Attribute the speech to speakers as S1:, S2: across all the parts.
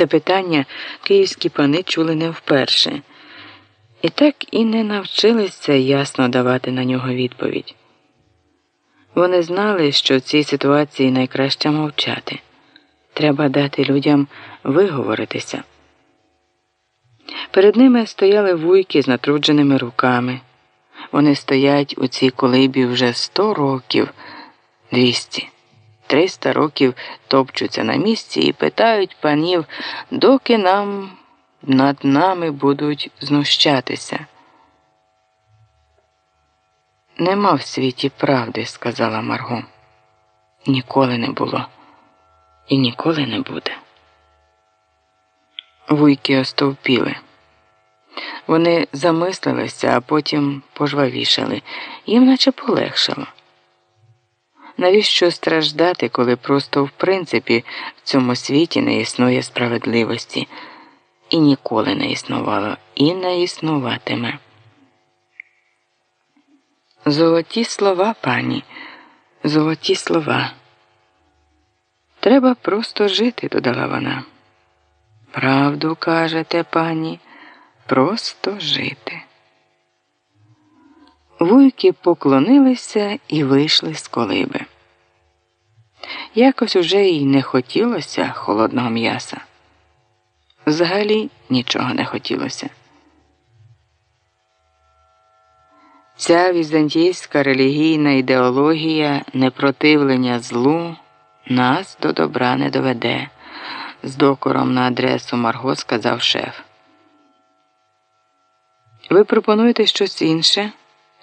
S1: Це питання київські пани чули не вперше, і так і не навчилися ясно давати на нього відповідь. Вони знали, що в цій ситуації найкраще мовчати. Треба дати людям виговоритися. Перед ними стояли вуйки з натрудженими руками. Вони стоять у цій колибі вже сто років, двісті, триста років топчуться на місці і питають панів, доки нам над нами будуть знущатися. Нема в світі правди, сказала Марго. Ніколи не було і ніколи не буде. Вуйки остовпіли. Вони замислилися, а потім пожвавішали, їм наче полегшало. Навіщо страждати, коли просто в принципі в цьому світі не існує справедливості і ніколи не існувало, і не існуватиме? Золоті слова, пані, золоті слова. Треба просто жити, додала вона. Правду кажете, пані, просто жити. Вуйки поклонилися і вийшли з колиби. Якось уже й не хотілося холодного м'яса. Взагалі нічого не хотілося. Ця візантійська релігійна ідеологія непротивлення злу нас до добра не доведе, з докором на адресу Марго сказав шеф. Ви пропонуєте щось інше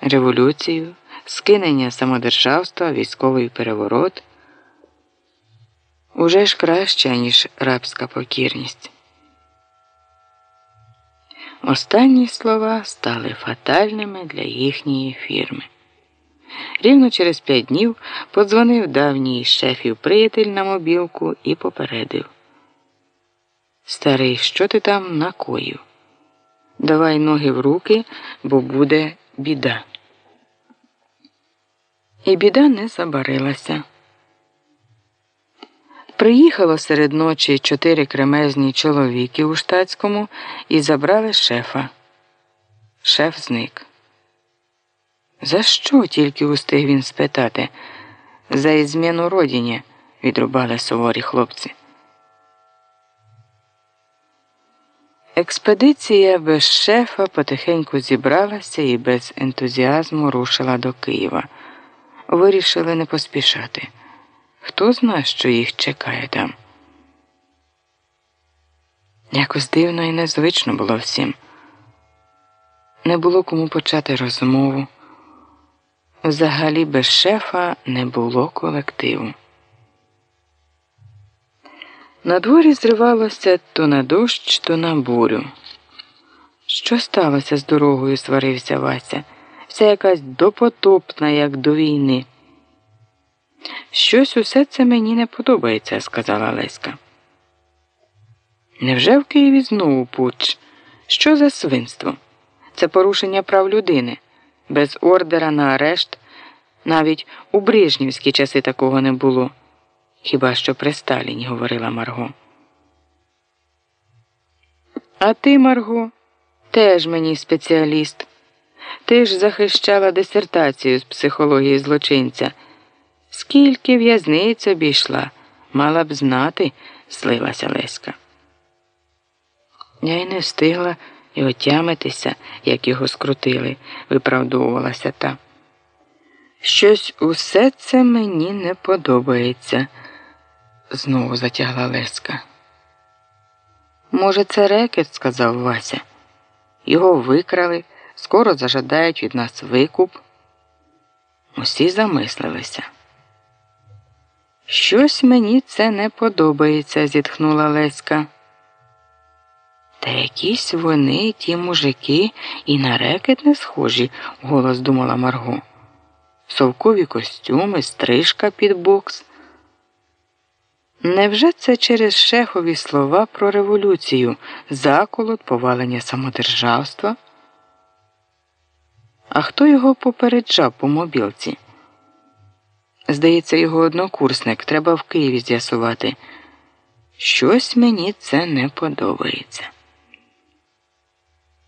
S1: революцію, скинення самодержавства, військовий переворот. Уже ж краще, ніж рабська покірність. Останні слова стали фатальними для їхньої фірми. Рівно через п'ять днів подзвонив давній шефів приятель на мобілку і попередив. Старий, що ти там накоїв? Давай ноги в руки, бо буде біда. І біда не забарилася. Приїхало серед ночі чотири кремезні чоловіки у штатському і забрали шефа. Шеф зник. За що тільки устиг він спитати? За ізміну родині, відрубали суворі хлопці. Експедиція без шефа потихеньку зібралася і без ентузіазму рушила до Києва. Вирішили не поспішати. Хто знає, що їх чекає там? Якось дивно і незвично було всім. Не було кому почати розмову. Взагалі без шефа не було колективу. На дворі зривалося то на дощ, то на бурю. Що сталося з дорогою? сварився Вася. Вся якась допотопна, як до війни. Щось усе це мені не подобається, сказала Леська. Невже в Києві знову пуч? Що за свинство? Це порушення прав людини. Без ордера на арешт навіть у брижнівські часи такого не було. Хіба що при Сталіні, говорила Марго. А ти, Марго, теж мені спеціаліст. Ти ж захищала дисертацію з психології злочинця. Скільки в'язниць обійшла, мала б знати, слилася Леська. Я й не встигла і отямитися, як його скрутили, виправдовувалася та. Щось усе це мені не подобається, знову затягла Леська. Може, це рекет, сказав Вася. Його викрали, скоро зажадають від нас викуп. Усі замислилися. Щось мені це не подобається, зітхнула Леська. Та якісь вони, ті мужики, і на рекет не схожі, голос думала Марго. Совкові костюми, стрижка під бокс. Невже це через шефові слова про революцію, заколот, повалення самодержавства? А хто його попереджав по мобілці? Здається, його однокурсник треба в Києві з'ясувати. Щось мені це не подобається.